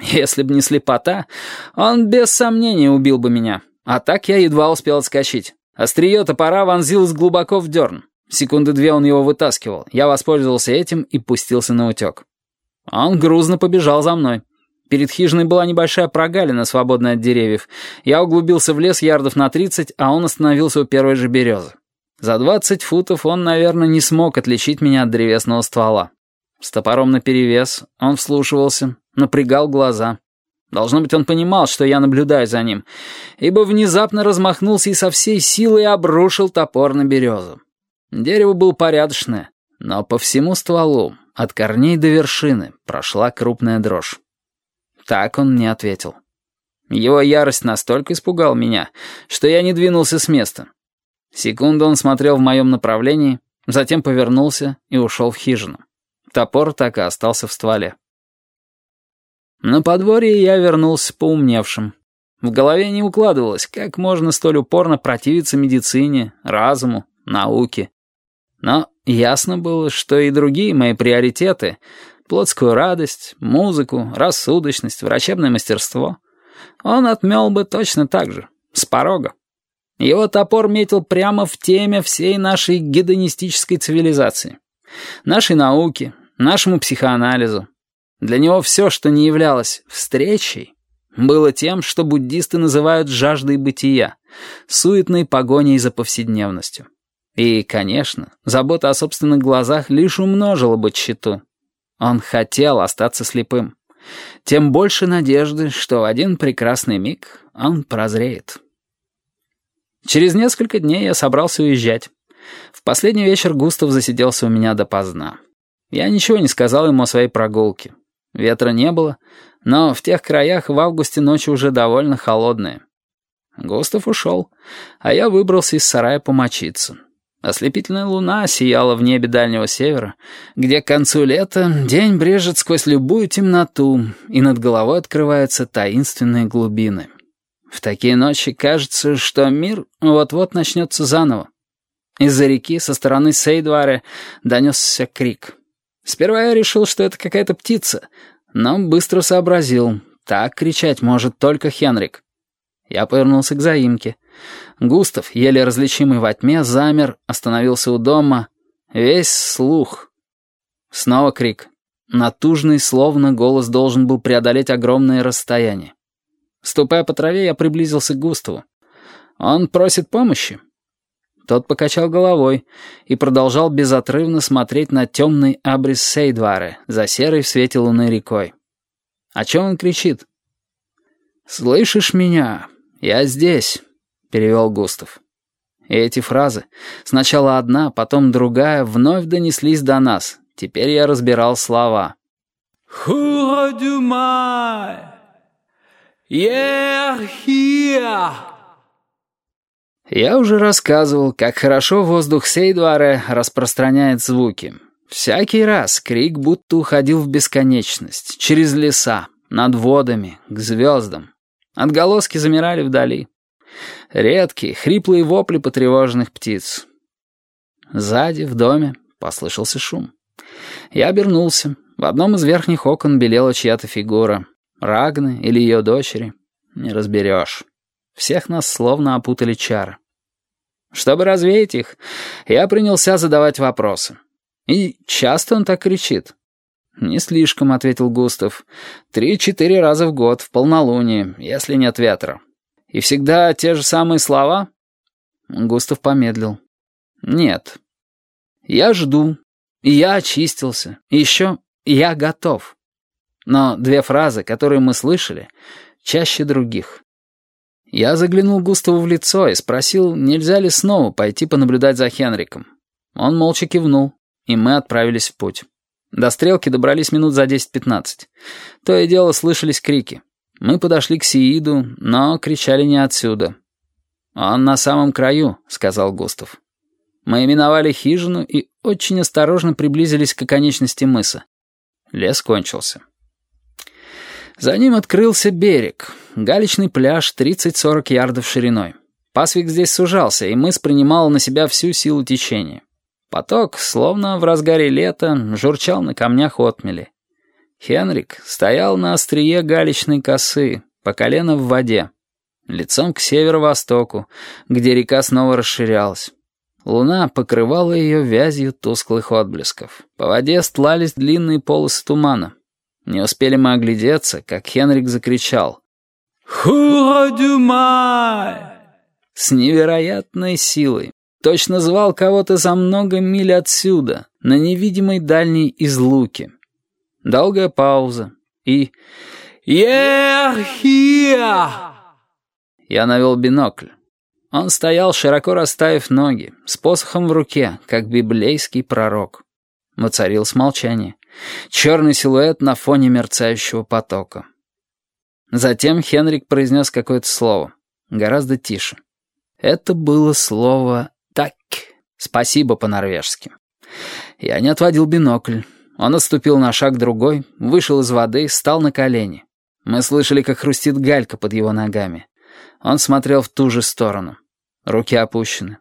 Если бы не слепота, он без сомнения убил бы меня. А так я едва успел отскочить. Острие топора вонзилось глубоко в дерн. Секунды две он его вытаскивал. Я воспользовался этим и пустился на утек. Он грузно побежал за мной. Перед хижиной была небольшая прогалина, свободная от деревьев. Я углубился в лес ярдов на тридцать, а он остановился у первой же березы. За двадцать футов он, наверное, не смог отличить меня от древесного ствола. С топором наперевес он вслушивался, напрягал глаза. Должно быть, он понимал, что я наблюдаю за ним, ибо внезапно размахнулся и со всей силой обрушил топор на березу. Дерево было порядочное, но по всему стволу, от корней до вершины, прошла крупная дрожь. Так он мне ответил. Его ярость настолько испугала меня, что я не двинулся с места. Секунду он смотрел в моем направлении, затем повернулся и ушел в хижину. Топор так и остался в стволе. На подворье я вернулся поумневшим. В голове не укладывалось, как можно столь упорно противиться медицине, разуму, науке. Но ясно было, что и другие мои приоритеты — плотскую радость, музыку, рассудочность, врачебное мастерство — он отмел бы точно так же, с порога. Его топор метил прямо в теме всей нашей гедонистической цивилизации, нашей науки, нашему психоанализу. Для него все, что не являлось встречей, было тем, что буддисты называют жаждой бытия, суетной погоней за повседневностью. И, конечно, забота о собственных глазах лишь умножила бы тщету. Он хотел остаться слепым. Тем больше надежды, что в один прекрасный миг он прозреет. Через несколько дней я собрался уезжать. В последний вечер Густав засиделся у меня допоздна. Я ничего не сказал ему о своей прогулке. Ветра не было, но в тех краях в августе ночи уже довольно холодные. Густав ушел, а я выбрался из сарая помочиться. Ослепительная луна сияла в небе дальнего севера, где к концу лета день брежет сквозь любую темноту, и над головой открываются таинственные глубины. В такие ночи кажется, что мир вот-вот начнется заново. Из-за реки со стороны Сейдваре донесся крик. Сперва я решил, что это какая-то птица, но быстро сообразил, так кричать может только Хенрик. Я повернулся к заимке. Густав, еле различимый во тьме, замер, остановился у дома. Весь слух. Снова крик. Натужный, словно голос должен был преодолеть огромное расстояние. Ступая по траве, я приблизился к Густаву. «Он просит помощи?» Тот покачал головой и продолжал безотрывно смотреть на темный абрис Сейдвары за серой в свете луны рекой. О чем он кричит? «Слышишь меня? Я здесь перевел Густав. И эти фразы, сначала одна, потом другая, вновь донеслись до нас. Теперь я разбирал слова. «Хура дюмай! Here!» Я уже рассказывал, как хорошо воздух Сейдваре распространяет звуки. Всякий раз крик будто уходил в бесконечность, через леса, над водами, к звездам. Отголоски замирали вдали. Редкие, хриплые вопли потревоженных птиц. Сзади, в доме, послышался шум. Я обернулся. В одном из верхних окон белела чья-то фигура. Рагны или ее дочери. Не разберешь. Всех нас словно опутали чары. Чтобы развеять их, я принялся задавать вопросы. И часто он так кричит. «Не слишком», — ответил Густав. «Три-четыре раза в год, в полнолуние, если нет ветра. «И всегда те же самые слова?» Густав помедлил. «Нет. Я жду. И я очистился. И еще я готов. Но две фразы, которые мы слышали, чаще других. Я заглянул Густаву в лицо и спросил, нельзя ли снова пойти понаблюдать за Хенриком. Он молча кивнул, и мы отправились в путь. До стрелки добрались минут за 10-15. То и дело слышались крики. Мы подошли к Сииду, но кричали не отсюда. «Он на самом краю», — сказал Густав. Мы именовали хижину и очень осторожно приблизились к оконечности мыса. Лес кончился. За ним открылся берег, галечный пляж 30-40 ярдов шириной. Пасвик здесь сужался, и мыс принимал на себя всю силу течения. Поток, словно в разгаре лета, журчал на камнях отмели. Хенрик стоял на острие галечной косы, по колено в воде, лицом к северо-востоку, где река снова расширялась. Луна покрывала ее вязью тусклых отблесков. По воде стлались длинные полосы тумана. Не успели мы оглядеться, как Хенрик закричал. «Хура дюмай!» С невероятной силой. Точно звал кого-то за много миль отсюда, на невидимой дальней излуке. Долгая пауза и... «You're here!» Я навел бинокль. Он стоял, широко расставив ноги, с посохом в руке, как библейский пророк. Воцарилось молчание. Черный силуэт на фоне мерцающего потока. Затем Хенрик произнес какое-то слово, гораздо тише. Это было слово «так», спасибо по-норвежски. Я не отводил бинокль. Он отступил на шаг другой, вышел из воды, стал на колени. Мы слышали, как хрустит галька под его ногами. Он смотрел в ту же сторону. Руки опущены.